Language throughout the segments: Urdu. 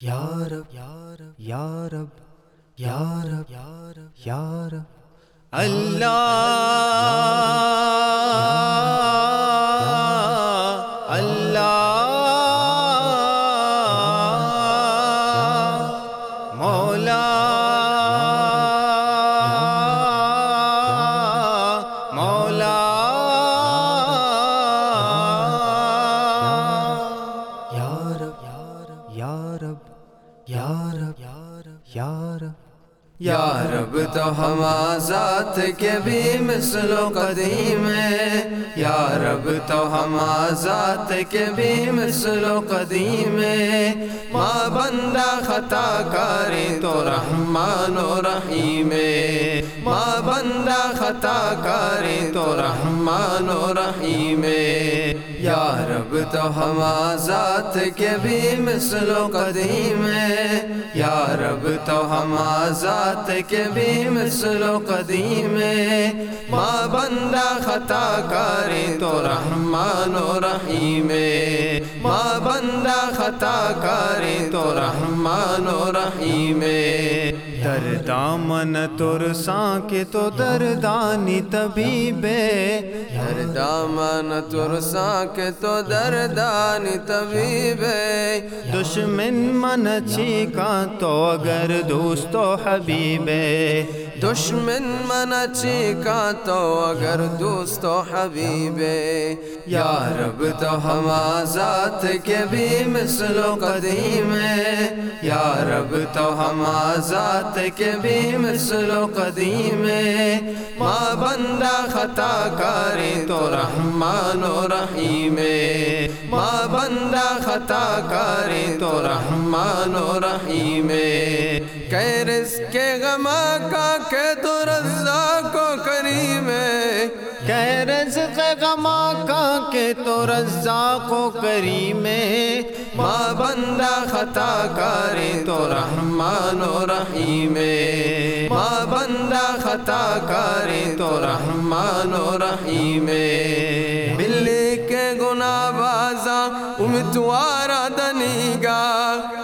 یارب یارب یارب یارب یارب یارب اللہ یا رب تو ہم ذات کے بھی مثل و قدیم ہے یا رب تو ہم ذات کے بھی مثل و قدیم ہے ماں بندہ خطا کاری تو رحمان و رحیم ہے۔ ماں بندہ خطا کاری تو رحمان و رحیم ہے۔ یا رب تو ہم ذات کے بھی مثل و قدیم ہے یا رب تو ہم ذات کے بھی مثل و قدیم ہے ماں بندہ خطا کاری تو رحمان و رحیم ہے۔ خطا کاری تو رحمان و رحیم در دامن ترساں کے تو دردانی طبیب در دامن ترساں کے تو دردانی طبیب دشمن من کا تو اگر دوست و حبیب دشمن من کا تو اگر دوست و حبیب یا رب تو ہم ذات کے بھی مثل و قدیم ہے۔ یا رب، تو ہم ذات کے بھی مثل و قدیم ہے۔ ماں بندہ خطا کاری تو رحمان و رحیم ہے۔ ماں بندہ خطا کاری تو رحمان و رحیم ہے۔ کہ رزق کے غما رزق غما کا کہ تو رزاق و کریم ماں بندہ خطا کاری تو رحمان و رحیم ماں بندہ خطا کاری تو رحمان و رحیم ہے بلی کے گناہ بازا امیدوارا دنیگا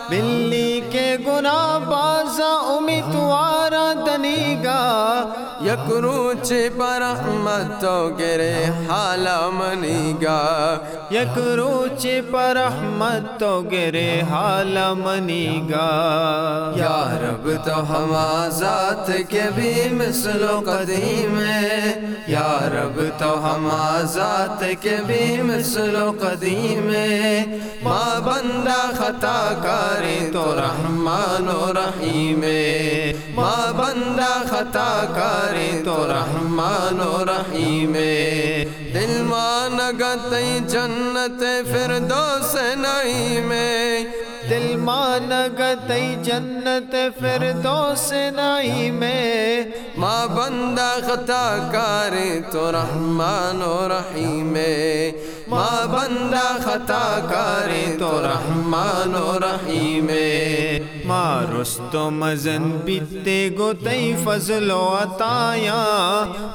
بلی کے گناہ بازا امیدوارا دنیگا یک روچ پر رحمت تو گرے حالا منیگا. یک روچ پر رحمت تو گرے حالا منیگا. یا رب تو ہم ذات کے بھی مثل و قدیم ہے. یا رب تو ہم ذات کے بھی مثل و قدیم ہے. ماں بندہ خطا کاری تو رحمان و رحیم ہے. ماں بندہ خطا کاری تو رحمان و رحیم دل مان گئی جنت فردوس نعیم میں دل مان گئی جنت فردوس نعیم میں ماں بندہ خطا کاری تو رحمان و رحیم ماں بندہ خطا کاری تو رحمان و رحیم رستو مزن بیتے گو تئی فضل و عطایا۔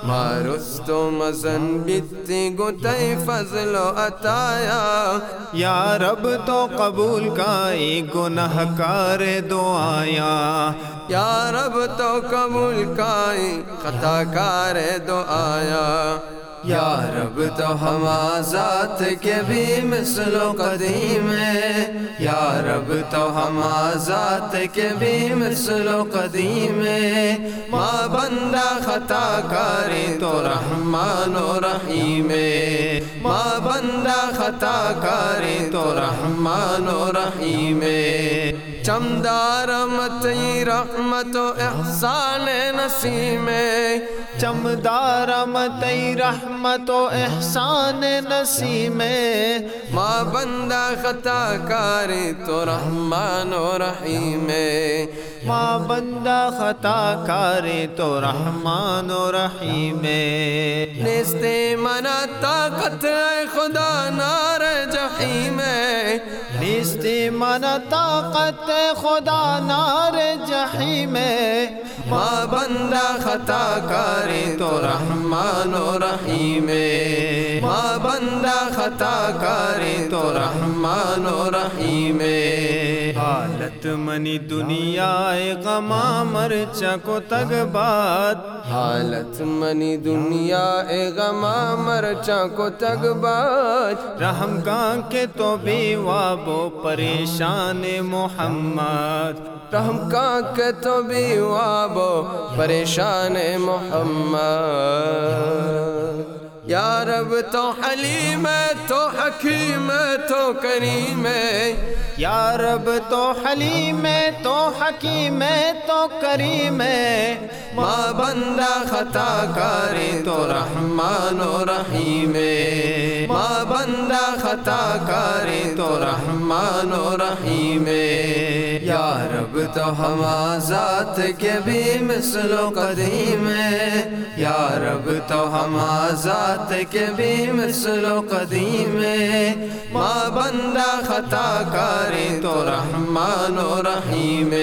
ماں رستو مزن بیتے گو تئی فضل و عطایا۔ یا رب تو قبول کا گناہ کار دعایا۔ یا رب تو قبول کا خطا کار دعایا۔ یا رب تو ہم ذات کے بھی مثل و قدیم ہے یا رب تو ہم ذات کے بھی مثل و قدیم ہے ماں بندہ خطا کاری تو رحمان و رحیم ہے۔ ماں بندہ خطا کاری تو رحمان و رحیم ہے۔ چمدار متی رحمت و احسان نسیم چمدار متی رحمت و احسان نسیم ماں بندہ خطا کاری تو رحمان و رحیم ماں بندہ خطا کاری تو رحمان و رحیم نستے منا طاقت خدا نار جحیم نیستی من طاقت خدا نار جحیم ماں بندہ خطا کاری تو رحمان و رحیم ماں بندہ خطا کاری تو رحمان و رحیم حالت منی دنیا غما مرچا کو تگ بات حالت منی دنیا غما مرچا کو تگ باج رحم گاں کے تو بھی وابو پریشان محمد۔ رحم کا کے تو بھی وابو پریشان محمد۔ یا رب تو حلیم تو حکیم تو کریم یا رب تو حلیم تو حکیم تو کریم ماں بندہ خطا کارے تو رحمان و رحیم ماں بندہ خطا کارے تو رحمان و رحیم یا رب تو ہم ذات کے بھی مثل و قدیم ہے۔ یا رب تو ہم ذات کے بھی مثل و قدیم ہے۔ ماں بندہ خطا کارے تو رحمان و رحیم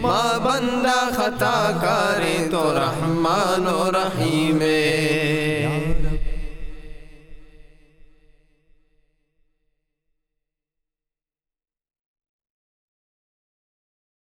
ماں بندہ خطا کارے تو رحمان و رحیم ہے۔